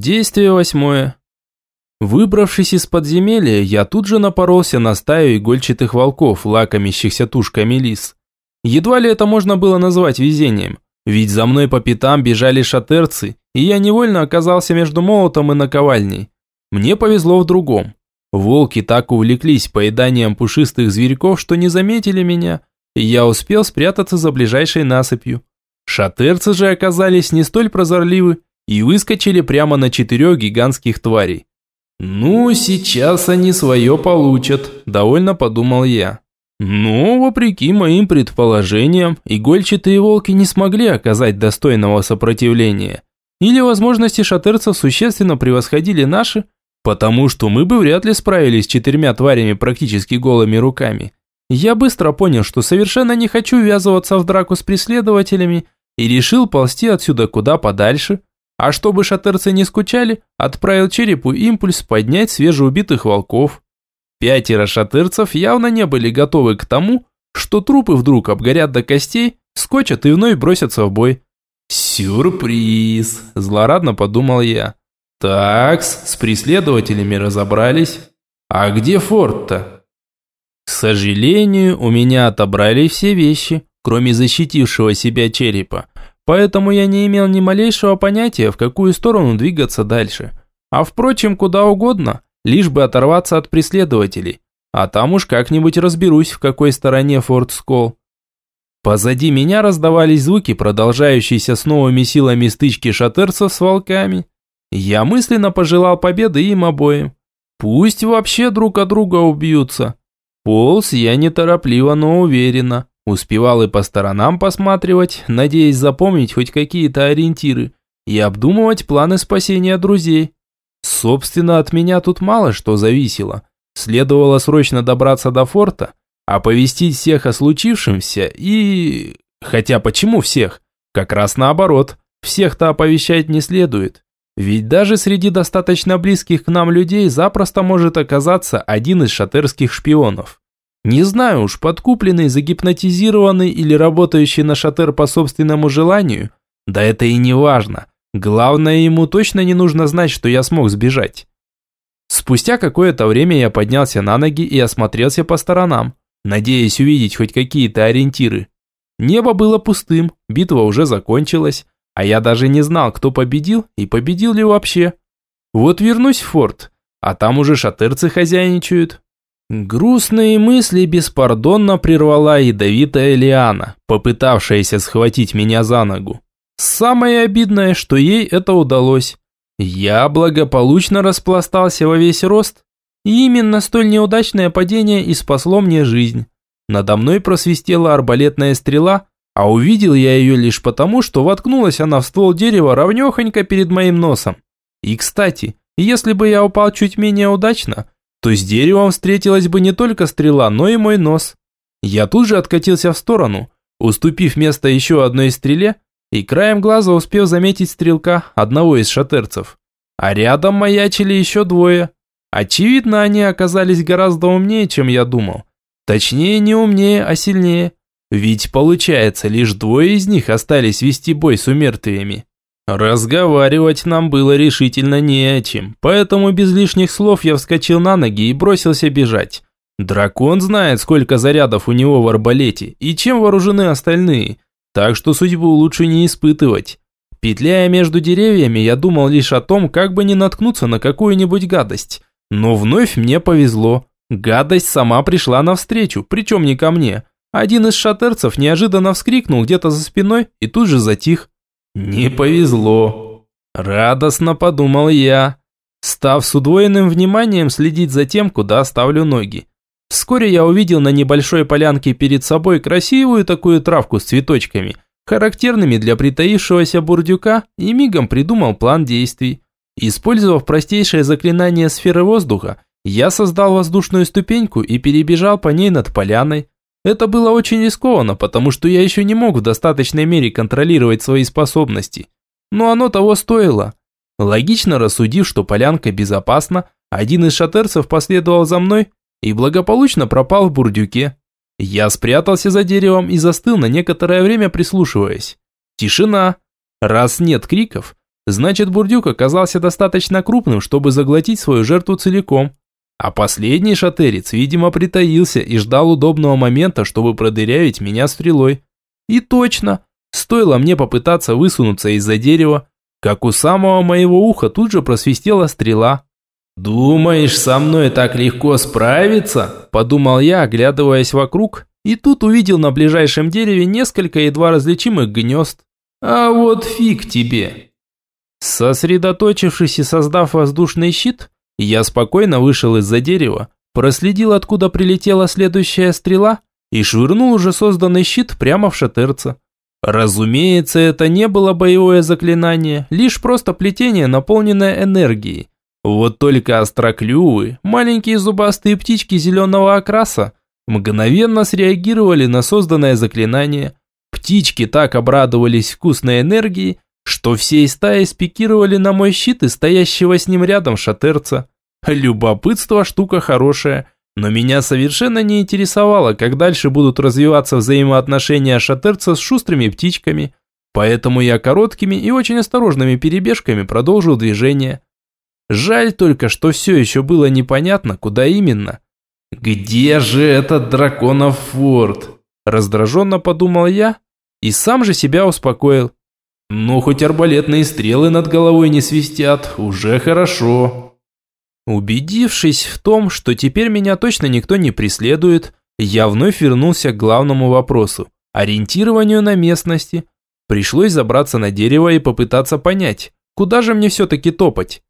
Действие восьмое. Выбравшись из подземелья, я тут же напоролся на стаю игольчатых волков, лакомящихся тушками лис. Едва ли это можно было назвать везением, ведь за мной по пятам бежали шатерцы, и я невольно оказался между молотом и наковальней. Мне повезло в другом. Волки так увлеклись поеданием пушистых зверьков, что не заметили меня, и я успел спрятаться за ближайшей насыпью. Шатерцы же оказались не столь прозорливы и выскочили прямо на четырех гигантских тварей. «Ну, сейчас они свое получат», – довольно подумал я. Но, вопреки моим предположениям, игольчатые волки не смогли оказать достойного сопротивления. Или возможности шатерцев существенно превосходили наши, потому что мы бы вряд ли справились с четырьмя тварями практически голыми руками. Я быстро понял, что совершенно не хочу ввязываться в драку с преследователями и решил ползти отсюда куда подальше. А чтобы шатерцы не скучали, отправил черепу импульс поднять свежеубитых волков. Пятеро шатырцев явно не были готовы к тому, что трупы вдруг обгорят до костей, скочат и вновь бросятся в бой. «Сюрприз!» – злорадно подумал я. «Такс, с преследователями разобрались. А где форт-то?» К сожалению, у меня отобрали все вещи, кроме защитившего себя черепа, поэтому я не имел ни малейшего понятия, в какую сторону двигаться дальше. А впрочем, куда угодно – лишь бы оторваться от преследователей. А там уж как-нибудь разберусь, в какой стороне Форт Скол. Позади меня раздавались звуки, продолжающиеся с новыми силами стычки шатерцев с волками. Я мысленно пожелал победы им обоим. Пусть вообще друг от друга убьются. Полз я неторопливо, но уверенно. Успевал и по сторонам посматривать, надеясь запомнить хоть какие-то ориентиры и обдумывать планы спасения друзей. Собственно, от меня тут мало что зависело. Следовало срочно добраться до форта, оповестить всех о случившемся и... Хотя почему всех? Как раз наоборот, всех-то оповещать не следует. Ведь даже среди достаточно близких к нам людей запросто может оказаться один из шатерских шпионов. Не знаю уж, подкупленный, загипнотизированный или работающий на шатер по собственному желанию, да это и не важно. Главное, ему точно не нужно знать, что я смог сбежать. Спустя какое-то время я поднялся на ноги и осмотрелся по сторонам, надеясь увидеть хоть какие-то ориентиры. Небо было пустым, битва уже закончилась, а я даже не знал, кто победил и победил ли вообще. Вот вернусь в форт, а там уже шатерцы хозяйничают. Грустные мысли беспардонно прервала ядовитая Лиана, попытавшаяся схватить меня за ногу. Самое обидное, что ей это удалось. Я благополучно распластался во весь рост, и именно столь неудачное падение и спасло мне жизнь. Надо мной просвистела арбалетная стрела, а увидел я ее лишь потому, что воткнулась она в ствол дерева ровнехонько перед моим носом. И, кстати, если бы я упал чуть менее удачно, то с деревом встретилась бы не только стрела, но и мой нос. Я тут же откатился в сторону, уступив место еще одной стреле, и краем глаза успел заметить стрелка одного из шатерцев. А рядом маячили еще двое. Очевидно, они оказались гораздо умнее, чем я думал. Точнее, не умнее, а сильнее. Ведь, получается, лишь двое из них остались вести бой с умертвиями. Разговаривать нам было решительно не о чем, поэтому без лишних слов я вскочил на ноги и бросился бежать. Дракон знает, сколько зарядов у него в арбалете и чем вооружены остальные – так что судьбу лучше не испытывать. Петляя между деревьями, я думал лишь о том, как бы не наткнуться на какую-нибудь гадость. Но вновь мне повезло. Гадость сама пришла навстречу, причем не ко мне. Один из шатерцев неожиданно вскрикнул где-то за спиной и тут же затих. «Не повезло!» Радостно подумал я, став с удвоенным вниманием следить за тем, куда ставлю ноги. Вскоре я увидел на небольшой полянке перед собой красивую такую травку с цветочками, характерными для притаившегося бурдюка, и мигом придумал план действий. Использовав простейшее заклинание сферы воздуха, я создал воздушную ступеньку и перебежал по ней над поляной. Это было очень рискованно, потому что я еще не мог в достаточной мере контролировать свои способности. Но оно того стоило. Логично рассудив, что полянка безопасна, один из шатерцев последовал за мной, и благополучно пропал в бурдюке. Я спрятался за деревом и застыл на некоторое время прислушиваясь. Тишина. Раз нет криков, Значит, бурдюк оказался достаточно крупным, чтобы заглотить свою жертву целиком. А последний шатерец, видимо, притаился и ждал удобного момента, чтобы продырявить меня стрелой. И точно, стоило мне попытаться высунуться из-за дерева, как у самого моего уха тут же просвистела стрела. «Думаешь, со мной так легко справиться?» – подумал я, оглядываясь вокруг, и тут увидел на ближайшем дереве несколько едва различимых гнезд. «А вот фиг тебе!» Сосредоточившись и создав воздушный щит, я спокойно вышел из-за дерева, проследил, откуда прилетела следующая стрела, и швырнул уже созданный щит прямо в шатерца. Разумеется, это не было боевое заклинание, лишь просто плетение, наполненное энергией. Вот только остроклювы, маленькие зубастые птички зеленого окраса, мгновенно среагировали на созданное заклинание. Птички так обрадовались вкусной энергией, что всей стаей спикировали на мой щит и стоящего с ним рядом шатерца. Любопытство штука хорошая, но меня совершенно не интересовало, как дальше будут развиваться взаимоотношения шатерца с шустрыми птичками, поэтому я короткими и очень осторожными перебежками продолжил движение. Жаль только, что все еще было непонятно, куда именно. «Где же этот драконов форт?» Раздраженно подумал я и сам же себя успокоил. «Ну, хоть арбалетные стрелы над головой не свистят, уже хорошо». Убедившись в том, что теперь меня точно никто не преследует, я вновь вернулся к главному вопросу – ориентированию на местности. Пришлось забраться на дерево и попытаться понять, куда же мне все-таки топать.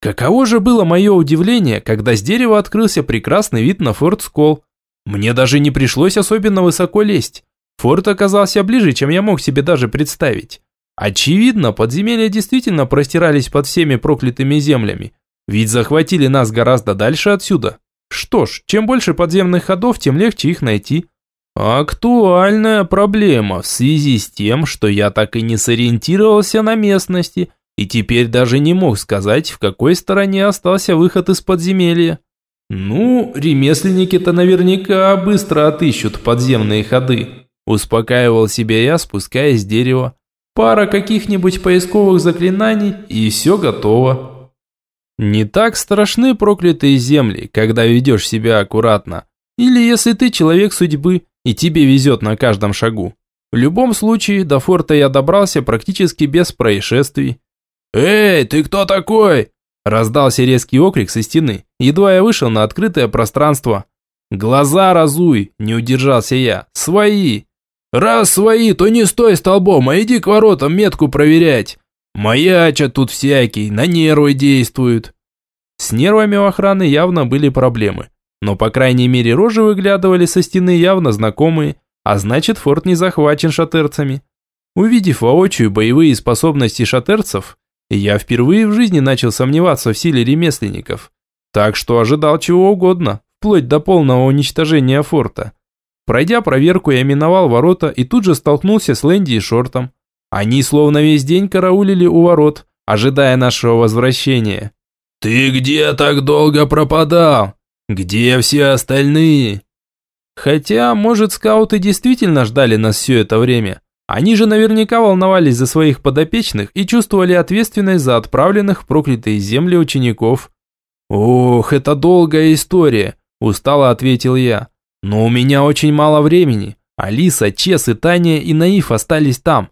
Каково же было мое удивление, когда с дерева открылся прекрасный вид на форт Скол. Мне даже не пришлось особенно высоко лезть. Форт оказался ближе, чем я мог себе даже представить. Очевидно, подземелья действительно простирались под всеми проклятыми землями, ведь захватили нас гораздо дальше отсюда. Что ж, чем больше подземных ходов, тем легче их найти. Актуальная проблема в связи с тем, что я так и не сориентировался на местности и теперь даже не мог сказать, в какой стороне остался выход из подземелья. Ну, ремесленники-то наверняка быстро отыщут подземные ходы. Успокаивал себя я, спускаясь с дерева. Пара каких-нибудь поисковых заклинаний, и все готово. Не так страшны проклятые земли, когда ведешь себя аккуратно. Или если ты человек судьбы, и тебе везет на каждом шагу. В любом случае, до форта я добрался практически без происшествий. «Эй, ты кто такой?» Раздался резкий окрик со стены, едва я вышел на открытое пространство. «Глаза разуй!» – не удержался я. «Свои!» «Раз свои, то не стой столбом, а иди к воротам метку проверять. Маячат тут всякие, на нервы действуют». С нервами у охраны явно были проблемы. Но по крайней мере рожи выглядывали со стены явно знакомые, а значит форт не захвачен шатерцами. Увидев воочию боевые способности шатерцев, я впервые в жизни начал сомневаться в силе ремесленников. Так что ожидал чего угодно, вплоть до полного уничтожения форта. Пройдя проверку, я миновал ворота и тут же столкнулся с Лэнди и Шортом. Они словно весь день караулили у ворот, ожидая нашего возвращения. «Ты где так долго пропадал? Где все остальные?» Хотя, может, скауты действительно ждали нас все это время. Они же наверняка волновались за своих подопечных и чувствовали ответственность за отправленных в проклятые земли учеников. «Ох, это долгая история», – устало ответил я. «Но у меня очень мало времени. Алиса, Чес и Таня и Наив остались там».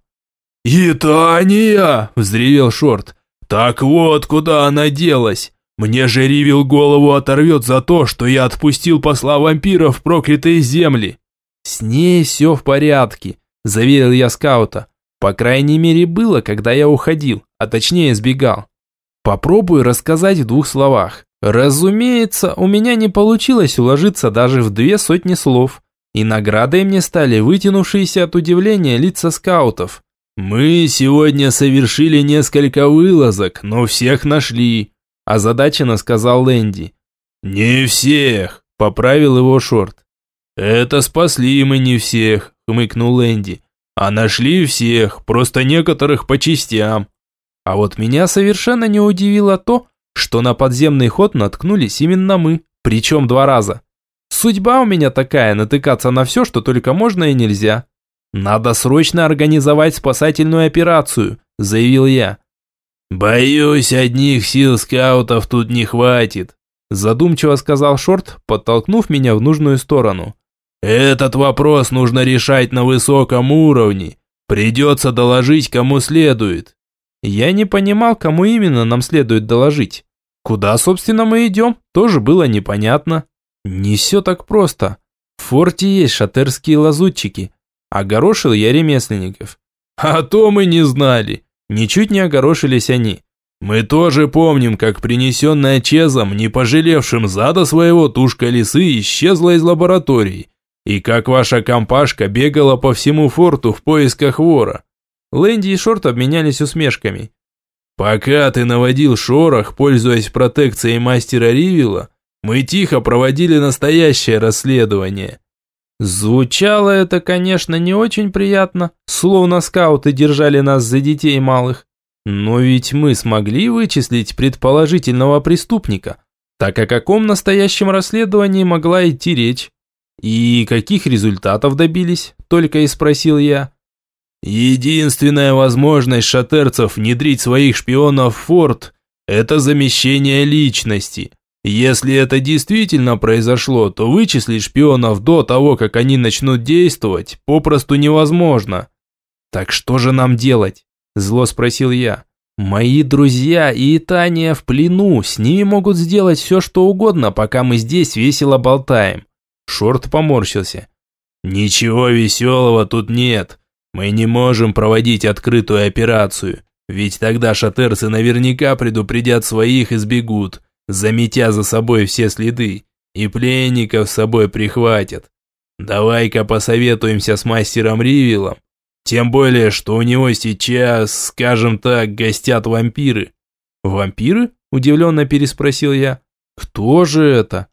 «И Таня!» – взревел Шорт. «Так вот, куда она делась. Мне же Ривил голову оторвет за то, что я отпустил посла вампиров в проклятые земли». «С ней все в порядке», заверил я скаута. По крайней мере было, когда я уходил, а точнее сбегал. Попробую рассказать в двух словах. Разумеется, у меня не получилось уложиться даже в две сотни слов. И наградой мне стали вытянувшиеся от удивления лица скаутов. «Мы сегодня совершили несколько вылазок, но всех нашли», озадаченно сказал Лэнди. «Не всех», поправил его Шорт. «Это спасли мы не всех хмыкнул Энди. А нашли всех, просто некоторых по частям. А вот меня совершенно не удивило то, что на подземный ход наткнулись именно мы, причем два раза. Судьба у меня такая, натыкаться на все, что только можно и нельзя. Надо срочно организовать спасательную операцию, заявил я. «Боюсь, одних сил скаутов тут не хватит», задумчиво сказал Шорт, подтолкнув меня в нужную сторону. «Этот вопрос нужно решать на высоком уровне. Придется доложить кому следует». Я не понимал, кому именно нам следует доложить. Куда, собственно, мы идем, тоже было непонятно. Не все так просто. В форте есть шатерские лазутчики. Огорошил я ремесленников. А то мы не знали. Ничуть не огорошились они. Мы тоже помним, как принесенная Чезом, не пожалевшим зада своего тушка лисы, исчезла из лаборатории. И как ваша компашка бегала по всему форту в поисках вора. Лэнди и Шорт обменялись усмешками. Пока ты наводил шорох, пользуясь протекцией мастера Ривила, мы тихо проводили настоящее расследование. Звучало это, конечно, не очень приятно, словно скауты держали нас за детей малых. Но ведь мы смогли вычислить предположительного преступника. Так о каком настоящем расследовании могла идти речь? И каких результатов добились? Только и спросил я. Единственная возможность шатерцев внедрить своих шпионов в форт – это замещение личности. Если это действительно произошло, то вычислить шпионов до того, как они начнут действовать, попросту невозможно. «Так что же нам делать?» – зло спросил я. «Мои друзья и Таня в плену, с ними могут сделать все, что угодно, пока мы здесь весело болтаем». Шорт поморщился. «Ничего веселого тут нет. Мы не можем проводить открытую операцию, ведь тогда шатерцы наверняка предупредят своих и сбегут заметя за собой все следы, и пленников с собой прихватят. Давай-ка посоветуемся с мастером Ривилом, тем более, что у него сейчас, скажем так, гостят вампиры. Вампиры? Удивленно переспросил я. Кто же это?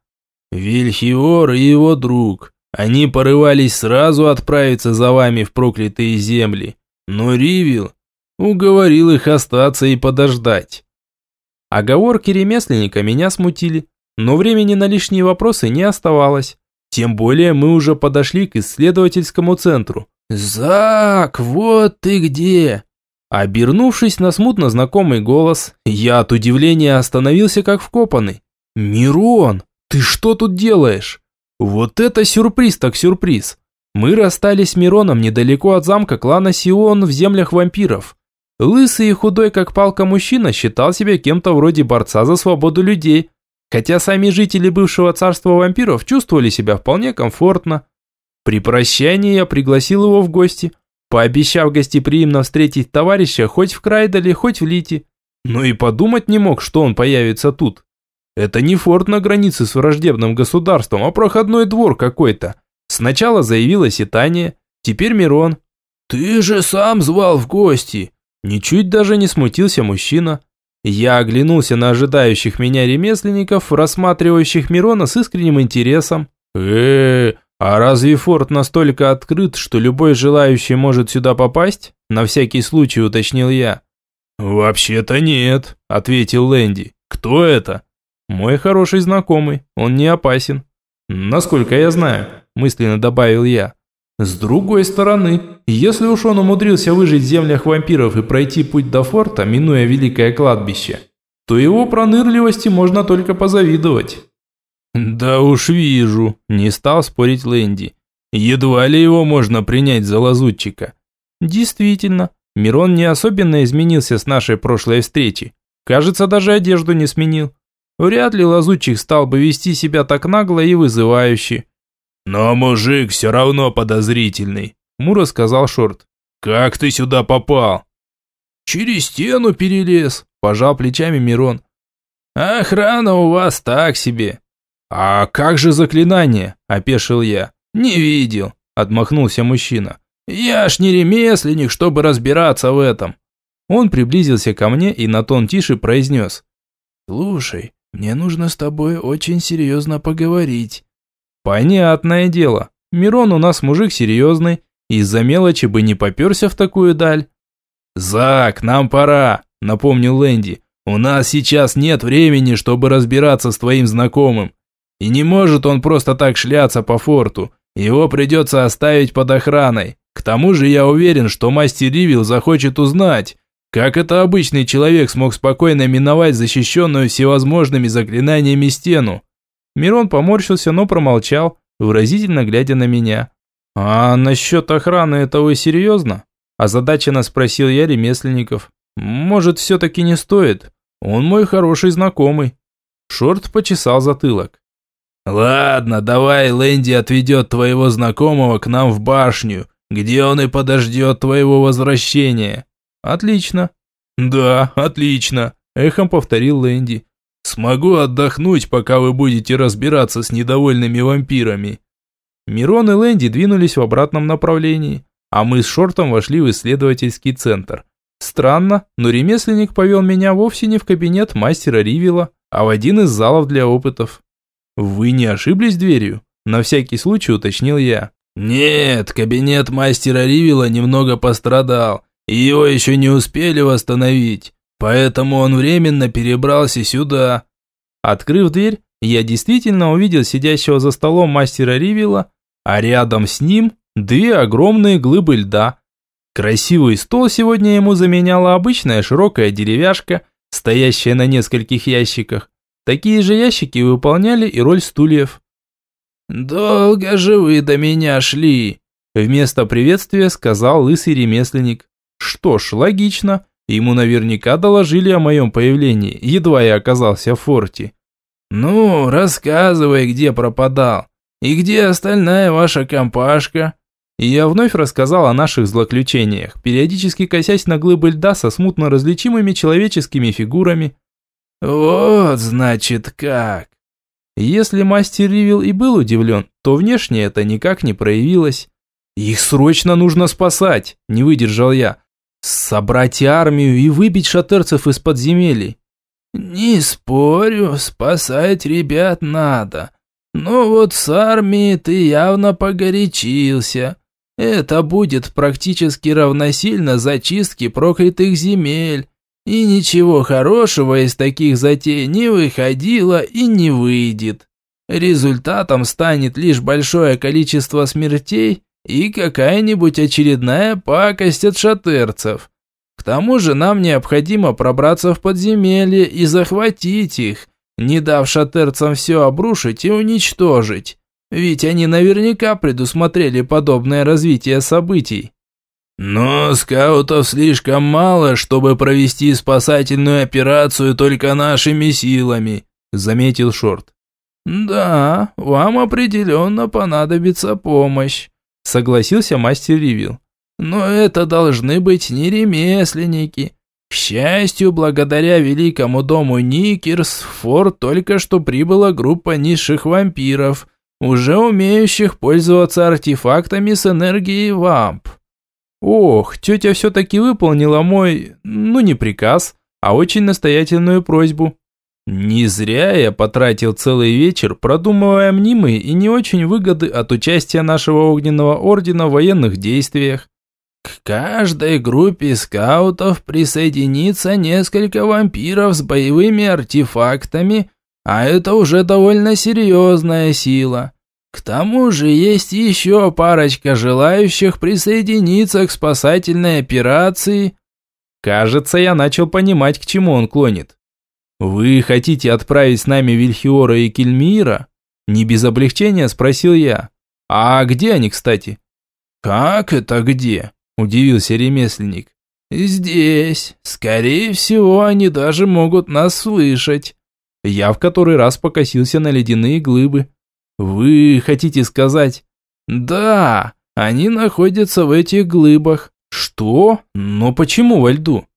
Вильхиор и его друг. Они порывались сразу отправиться за вами в проклятые земли. Но Ривил уговорил их остаться и подождать. Оговорки ремесленника меня смутили, но времени на лишние вопросы не оставалось. Тем более мы уже подошли к исследовательскому центру. «Зак, вот ты где!» Обернувшись на смутно знакомый голос, я от удивления остановился как вкопанный. «Мирон, ты что тут делаешь?» Вот это сюрприз так сюрприз. Мы расстались с Мироном недалеко от замка клана Сион в землях вампиров. Лысый и худой, как палка мужчина, считал себя кем-то вроде борца за свободу людей, хотя сами жители бывшего царства вампиров чувствовали себя вполне комфортно. При прощании я пригласил его в гости, пообещав гостеприимно встретить товарища хоть в Крайдале, хоть в Лите. Но и подумать не мог, что он появится тут. Это не форт на границе с враждебным государством, а проходной двор какой-то. Сначала заявилась Итания, теперь Мирон. «Ты же сам звал в гости!» Ничуть даже не смутился мужчина. Я оглянулся на ожидающих меня ремесленников, рассматривающих Мирона с искренним интересом. э а разве форт настолько открыт, что любой желающий может сюда попасть? На всякий случай уточнил я. «Вообще-то нет», – ответил Лэнди. «Кто это?» «Мой хороший знакомый, он не опасен». «Насколько я знаю», – мысленно добавил я. С другой стороны, если уж он умудрился выжить в землях вампиров и пройти путь до форта, минуя великое кладбище, то его пронырливости можно только позавидовать. «Да уж вижу», – не стал спорить Лэнди. «Едва ли его можно принять за лазутчика». «Действительно, Мирон не особенно изменился с нашей прошлой встречи. Кажется, даже одежду не сменил. Вряд ли лазутчик стал бы вести себя так нагло и вызывающе. «Но мужик все равно подозрительный», – Мура сказал Шорт. «Как ты сюда попал?» «Через стену перелез», – пожал плечами Мирон. «Охрана у вас так себе». «А как же заклинание?» – опешил я. «Не видел», – отмахнулся мужчина. «Я ж не ремесленник, чтобы разбираться в этом». Он приблизился ко мне и на тон тише произнес. «Слушай, мне нужно с тобой очень серьезно поговорить. Понятное дело, Мирон у нас мужик серьезный, из-за мелочи бы не поперся в такую даль. «Зак, нам пора», – напомнил Лэнди. «У нас сейчас нет времени, чтобы разбираться с твоим знакомым. И не может он просто так шляться по форту. Его придется оставить под охраной. К тому же я уверен, что мастер Ривил захочет узнать, Как это обычный человек смог спокойно миновать защищенную всевозможными заклинаниями стену? Мирон поморщился, но промолчал, выразительно глядя на меня. «А насчет охраны это вы серьезно?» Озадаченно спросил я ремесленников. «Может, все-таки не стоит? Он мой хороший знакомый». Шорт почесал затылок. «Ладно, давай Лэнди отведет твоего знакомого к нам в башню, где он и подождет твоего возвращения». «Отлично». «Да, отлично», – эхом повторил Лэнди. «Смогу отдохнуть, пока вы будете разбираться с недовольными вампирами». Мирон и Лэнди двинулись в обратном направлении, а мы с Шортом вошли в исследовательский центр. Странно, но ремесленник повел меня вовсе не в кабинет мастера Ривила, а в один из залов для опытов. «Вы не ошиблись дверью?» – на всякий случай уточнил я. «Нет, кабинет мастера Ривила немного пострадал, и его еще не успели восстановить, поэтому он временно перебрался сюда». Открыв дверь, я действительно увидел сидящего за столом мастера Ривила, а рядом с ним две огромные глыбы льда. Красивый стол сегодня ему заменяла обычная широкая деревяшка, стоящая на нескольких ящиках. Такие же ящики выполняли и роль стульев. «Долго же вы до меня шли!» Вместо приветствия сказал лысый ремесленник. Что ж, логично. Ему наверняка доложили о моем появлении, едва я оказался в форте. «Ну, рассказывай, где пропадал. И где остальная ваша компашка?» И я вновь рассказал о наших злоключениях, периодически косясь на глыбы льда со смутно различимыми человеческими фигурами. «Вот, значит, как!» Если мастер Ривил и был удивлен, то внешне это никак не проявилось. «Их срочно нужно спасать!» – не выдержал я. «Собрать армию и выбить шатерцев из подземелий». «Не спорю, спасать ребят надо. Но вот с армией ты явно погорячился. Это будет практически равносильно зачистке проклятых земель. И ничего хорошего из таких затей не выходило и не выйдет. Результатом станет лишь большое количество смертей и какая-нибудь очередная пакость от шатерцев. К тому же нам необходимо пробраться в подземелье и захватить их, не дав шатерцам все обрушить и уничтожить. Ведь они наверняка предусмотрели подобное развитие событий. Но скаутов слишком мало, чтобы провести спасательную операцию только нашими силами, заметил Шорт. Да, вам определенно понадобится помощь, согласился мастер Ривил. Но это должны быть не ремесленники. К счастью, благодаря великому дому Никерс, в форт только что прибыла группа низших вампиров, уже умеющих пользоваться артефактами с энергией вамп. Ох, тетя все-таки выполнила мой, ну не приказ, а очень настоятельную просьбу. Не зря я потратил целый вечер, продумывая мнимые и не очень выгоды от участия нашего огненного ордена в военных действиях. К каждой группе скаутов присоединится несколько вампиров с боевыми артефактами, а это уже довольно серьезная сила. К тому же есть еще парочка желающих присоединиться к спасательной операции. Кажется, я начал понимать, к чему он клонит. Вы хотите отправить с нами Вильхиора и Кельмира? Не без облегчения спросил я. А где они, кстати? Как это где? Удивился ремесленник. Здесь. Скорее всего, они даже могут нас слышать. Я в который раз покосился на ледяные глыбы. Вы хотите сказать? Да, они находятся в этих глыбах. Что? Но почему во льду?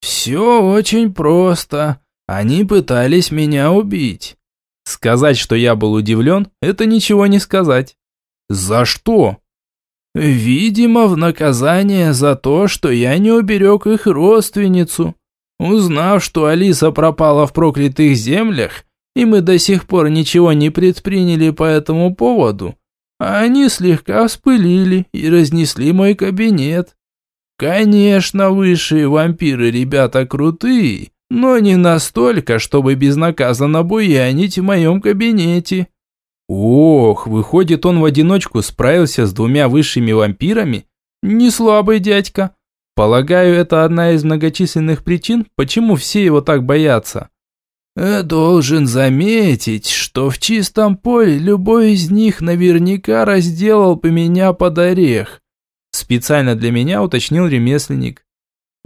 Все очень просто. Они пытались меня убить. Сказать, что я был удивлен, это ничего не сказать. За что? Видимо, в наказание за то, что я не уберег их родственницу. Узнав, что Алиса пропала в проклятых землях, и мы до сих пор ничего не предприняли по этому поводу, они слегка вспылили и разнесли мой кабинет. Конечно, высшие вампиры ребята крутые, но не настолько, чтобы безнаказанно буянить в моем кабинете. Ох, выходит, он в одиночку справился с двумя высшими вампирами? Не слабый дядька. Полагаю, это одна из многочисленных причин, почему все его так боятся. Э, должен заметить, что в чистом поле любой из них наверняка разделал бы меня под орех. Специально для меня уточнил ремесленник.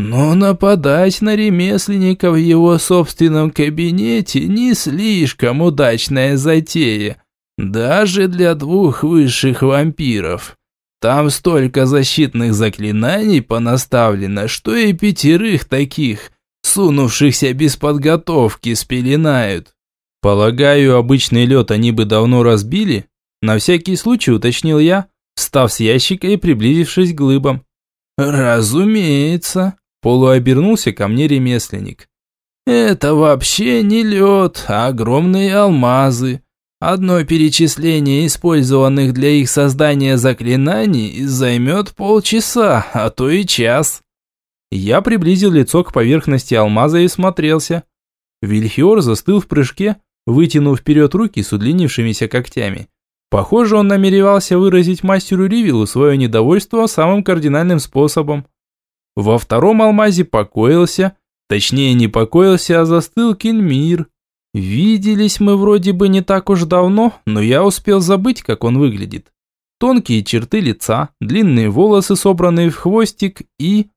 Но нападать на ремесленника в его собственном кабинете не слишком удачная затея, даже для двух высших вампиров. Там столько защитных заклинаний понаставлено, что и пятерых таких, сунувшихся без подготовки, спеленают. Полагаю, обычный лед они бы давно разбили? На всякий случай уточнил я, встав с ящика и приблизившись к глыбам. Разумеется, полуобернулся ко мне ремесленник. Это вообще не лед, а огромные алмазы. Одно перечисление использованных для их создания заклинаний займет полчаса, а то и час. Я приблизил лицо к поверхности алмаза и смотрелся. Вильхиор застыл в прыжке, вытянув вперед руки с удлинившимися когтями. Похоже, он намеревался выразить мастеру Ривилу свое недовольство самым кардинальным способом. Во втором алмазе покоился, точнее не покоился, а застыл Кинмир. Виделись мы вроде бы не так уж давно, но я успел забыть, как он выглядит. Тонкие черты лица, длинные волосы, собранные в хвостик и...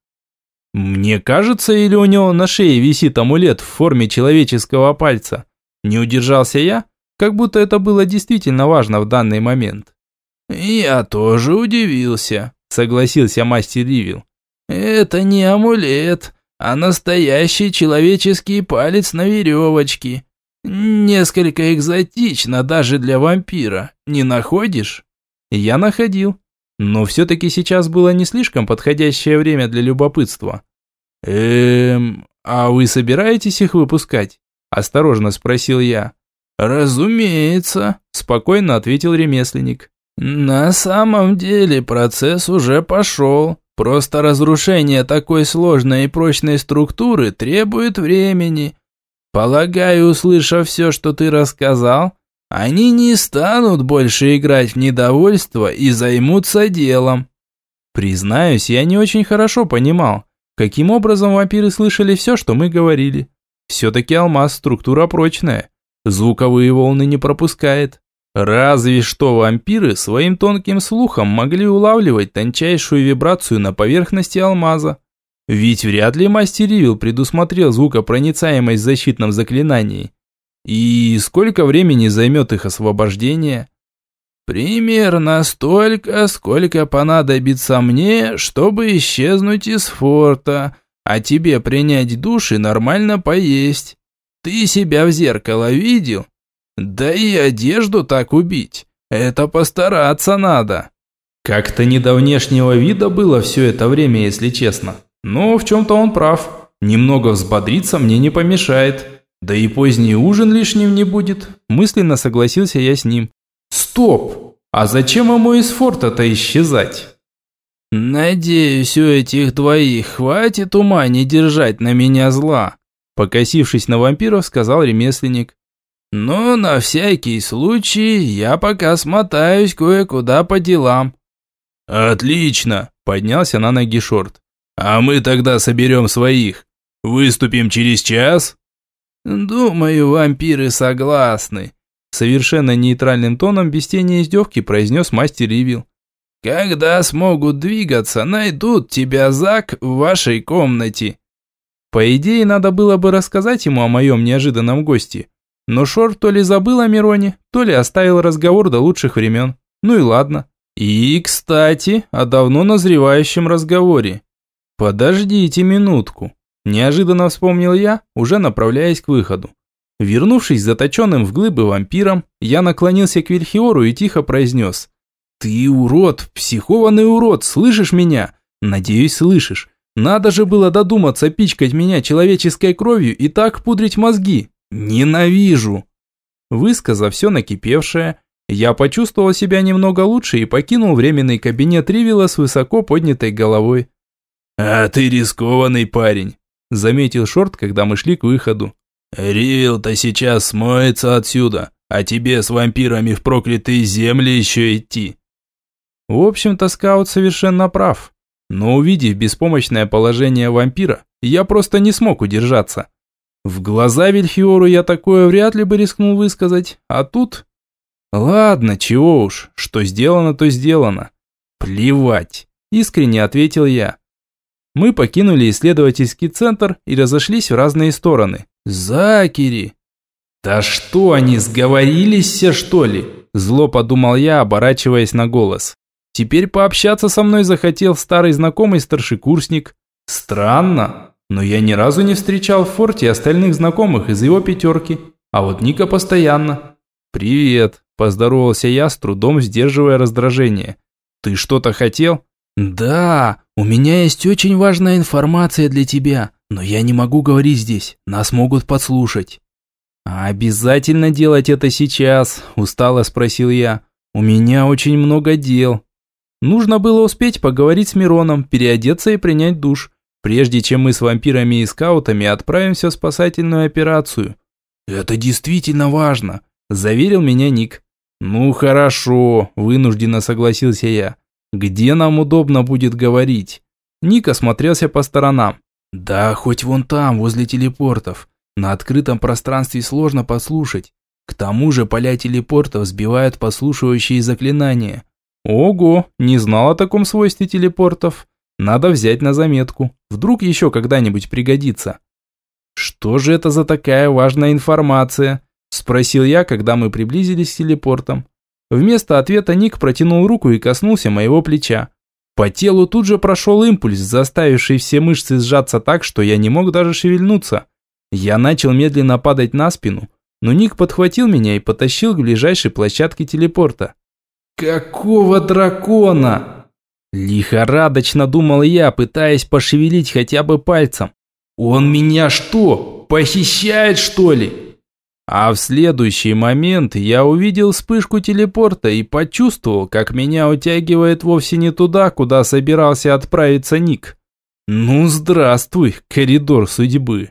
Мне кажется, или у него на шее висит амулет в форме человеческого пальца. Не удержался я, как будто это было действительно важно в данный момент. «Я тоже удивился», – согласился мастер Ривил. «Это не амулет, а настоящий человеческий палец на веревочке. Несколько экзотично даже для вампира, не находишь? Я находил. Но все-таки сейчас было не слишком подходящее время для любопытства. Эм, а вы собираетесь их выпускать? Осторожно спросил я. Разумеется, спокойно ответил ремесленник. На самом деле процесс уже пошел. Просто разрушение такой сложной и прочной структуры требует времени. Полагаю, услышав все, что ты рассказал, они не станут больше играть в недовольство и займутся делом. Признаюсь, я не очень хорошо понимал, каким образом вампиры слышали все, что мы говорили. Все-таки алмаз структура прочная, звуковые волны не пропускает. Разве что вампиры своим тонким слухом могли улавливать тончайшую вибрацию на поверхности алмаза. Ведь вряд ли мастер Ривил предусмотрел звукопроницаемость в защитном заклинании. И сколько времени займет их освобождение? Примерно столько, сколько понадобится мне, чтобы исчезнуть из форта, а тебе принять душ и нормально поесть. Ты себя в зеркало видел? Да и одежду так убить. Это постараться надо. Как-то не до внешнего вида было все это время, если честно. Но в чем-то он прав. Немного взбодриться мне не помешает. Да и поздний ужин лишним не будет. Мысленно согласился я с ним. Стоп! А зачем ему из форта-то исчезать? Надеюсь, у этих двоих хватит ума не держать на меня зла. Покосившись на вампиров, сказал ремесленник. Но на всякий случай я пока смотаюсь кое-куда по делам. Отлично, поднялся на ноги Шорт. А мы тогда соберем своих. Выступим через час? Думаю, вампиры согласны. Совершенно нейтральным тоном, без тени издевки, произнес мастер Ривил. Когда смогут двигаться, найдут тебя, Зак, в вашей комнате. По идее, надо было бы рассказать ему о моем неожиданном госте. Но Шор то ли забыл о Мироне, то ли оставил разговор до лучших времен. Ну и ладно. И, кстати, о давно назревающем разговоре. «Подождите минутку», – неожиданно вспомнил я, уже направляясь к выходу. Вернувшись заточенным в глыбы вампиром, я наклонился к Вильхиору и тихо произнес. «Ты урод, психованный урод, слышишь меня? Надеюсь, слышишь. Надо же было додуматься пичкать меня человеческой кровью и так пудрить мозги. Ненавижу!» Высказав все накипевшее, я почувствовал себя немного лучше и покинул временный кабинет Ривила с высоко поднятой головой. «А ты рискованный парень», – заметил Шорт, когда мы шли к выходу. «Ривил-то сейчас смоется отсюда, а тебе с вампирами в проклятые земли еще идти». В общем-то, скаут совершенно прав. Но увидев беспомощное положение вампира, я просто не смог удержаться. В глаза Вильфиору я такое вряд ли бы рискнул высказать, а тут... Ладно, чего уж, что сделано, то сделано. Плевать, искренне ответил я. Мы покинули исследовательский центр и разошлись в разные стороны. Закири! Да что они, сговорились все что ли? Зло подумал я, оборачиваясь на голос. Теперь пообщаться со мной захотел старый знакомый старшекурсник. Странно, но я ни разу не встречал в форте остальных знакомых из его пятерки, а вот Ника постоянно. «Привет», – поздоровался я, с трудом сдерживая раздражение. «Ты что-то хотел?» «Да, у меня есть очень важная информация для тебя, но я не могу говорить здесь, нас могут подслушать». «Обязательно делать это сейчас?» – устало спросил я. «У меня очень много дел». Нужно было успеть поговорить с Мироном, переодеться и принять душ, прежде чем мы с вампирами и скаутами отправимся в спасательную операцию. «Это действительно важно», – заверил меня Ник. «Ну хорошо», – вынужденно согласился я. «Где нам удобно будет говорить?» Ник осмотрелся по сторонам. «Да, хоть вон там, возле телепортов. На открытом пространстве сложно послушать. К тому же поля телепортов сбивают послушивающие заклинания. Ого, не знал о таком свойстве телепортов. Надо взять на заметку. Вдруг еще когда-нибудь пригодится. Что же это за такая важная информация? Спросил я, когда мы приблизились к телепортам. Вместо ответа Ник протянул руку и коснулся моего плеча. По телу тут же прошел импульс, заставивший все мышцы сжаться так, что я не мог даже шевельнуться. Я начал медленно падать на спину, но Ник подхватил меня и потащил к ближайшей площадке телепорта. «Какого дракона?» Лихорадочно думал я, пытаясь пошевелить хотя бы пальцем. «Он меня что, похищает что ли?» А в следующий момент я увидел вспышку телепорта и почувствовал, как меня утягивает вовсе не туда, куда собирался отправиться Ник. «Ну, здравствуй, коридор судьбы!»